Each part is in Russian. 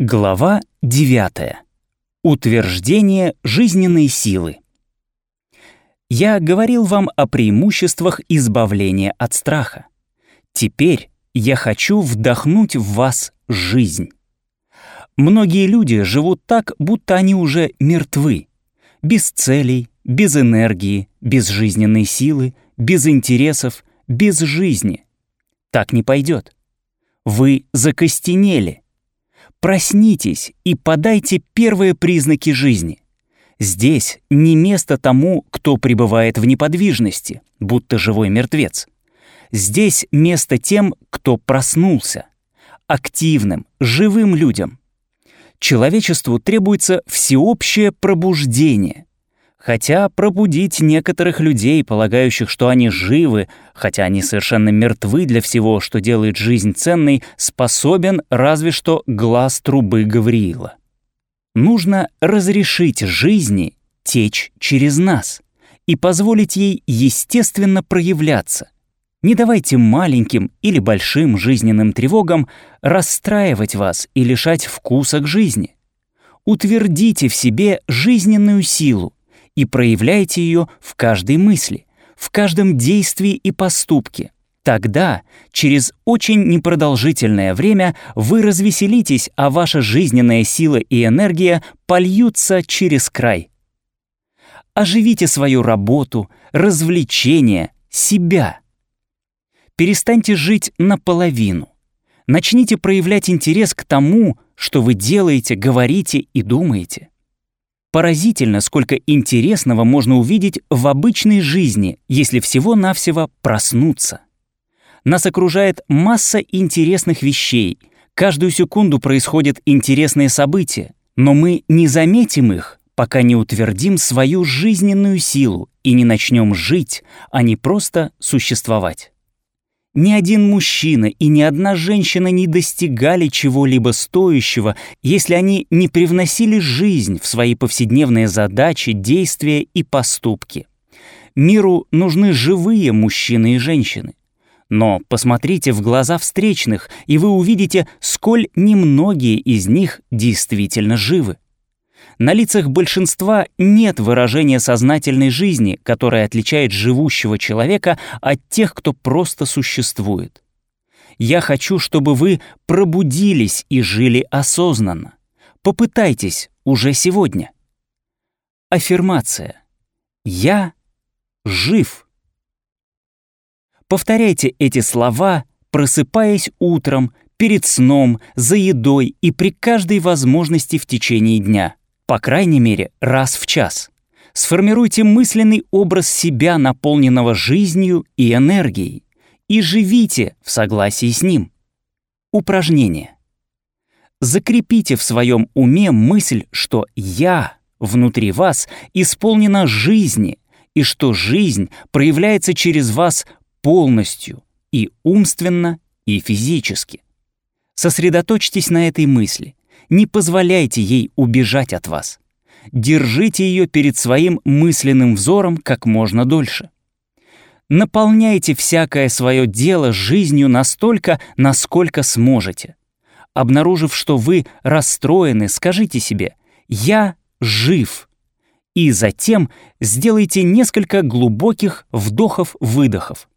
Глава 9. Утверждение жизненной силы. Я говорил вам о преимуществах избавления от страха. Теперь я хочу вдохнуть в вас жизнь. Многие люди живут так, будто они уже мертвы. Без целей, без энергии, без жизненной силы, без интересов, без жизни. Так не пойдет. Вы закостенели. Проснитесь и подайте первые признаки жизни. Здесь не место тому, кто пребывает в неподвижности, будто живой мертвец. Здесь место тем, кто проснулся. Активным, живым людям. Человечеству требуется всеобщее пробуждение. Хотя пробудить некоторых людей, полагающих, что они живы, хотя они совершенно мертвы для всего, что делает жизнь ценной, способен разве что глаз трубы Гавриила. Нужно разрешить жизни течь через нас и позволить ей естественно проявляться. Не давайте маленьким или большим жизненным тревогам расстраивать вас и лишать вкуса к жизни. Утвердите в себе жизненную силу, и проявляйте ее в каждой мысли, в каждом действии и поступке. Тогда, через очень непродолжительное время, вы развеселитесь, а ваша жизненная сила и энергия польются через край. Оживите свою работу, развлечения, себя. Перестаньте жить наполовину. Начните проявлять интерес к тому, что вы делаете, говорите и думаете. Поразительно, сколько интересного можно увидеть в обычной жизни, если всего-навсего проснуться. Нас окружает масса интересных вещей. Каждую секунду происходят интересные события, но мы не заметим их, пока не утвердим свою жизненную силу и не начнем жить, а не просто существовать. Ни один мужчина и ни одна женщина не достигали чего-либо стоящего, если они не привносили жизнь в свои повседневные задачи, действия и поступки. Миру нужны живые мужчины и женщины. Но посмотрите в глаза встречных, и вы увидите, сколь немногие из них действительно живы. На лицах большинства нет выражения сознательной жизни, которое отличает живущего человека от тех, кто просто существует. Я хочу, чтобы вы пробудились и жили осознанно. Попытайтесь уже сегодня. Аффирмация. Я жив. Повторяйте эти слова, просыпаясь утром, перед сном, за едой и при каждой возможности в течение дня по крайней мере, раз в час. Сформируйте мысленный образ себя, наполненного жизнью и энергией, и живите в согласии с ним. Упражнение. Закрепите в своем уме мысль, что «я» внутри вас исполнена жизни, и что жизнь проявляется через вас полностью и умственно, и физически. Сосредоточьтесь на этой мысли — не позволяйте ей убежать от вас. Держите ее перед своим мысленным взором как можно дольше. Наполняйте всякое свое дело жизнью настолько, насколько сможете. Обнаружив, что вы расстроены, скажите себе «Я жив». И затем сделайте несколько глубоких вдохов-выдохов.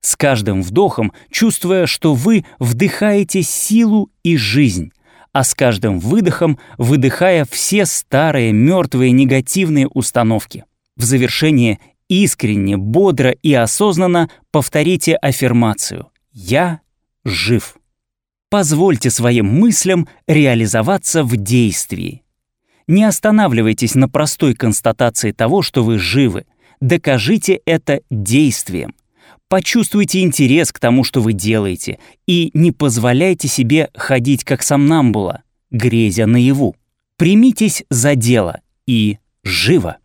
С каждым вдохом чувствуя, что вы вдыхаете силу и жизнь, а с каждым выдохом выдыхая все старые, мертвые, негативные установки. В завершение искренне, бодро и осознанно повторите аффирмацию «Я жив». Позвольте своим мыслям реализоваться в действии. Не останавливайтесь на простой констатации того, что вы живы. Докажите это действием. Почувствуйте интерес к тому, что вы делаете, и не позволяйте себе ходить как сомнамбула, грезя наяву. Примитесь за дело и живо.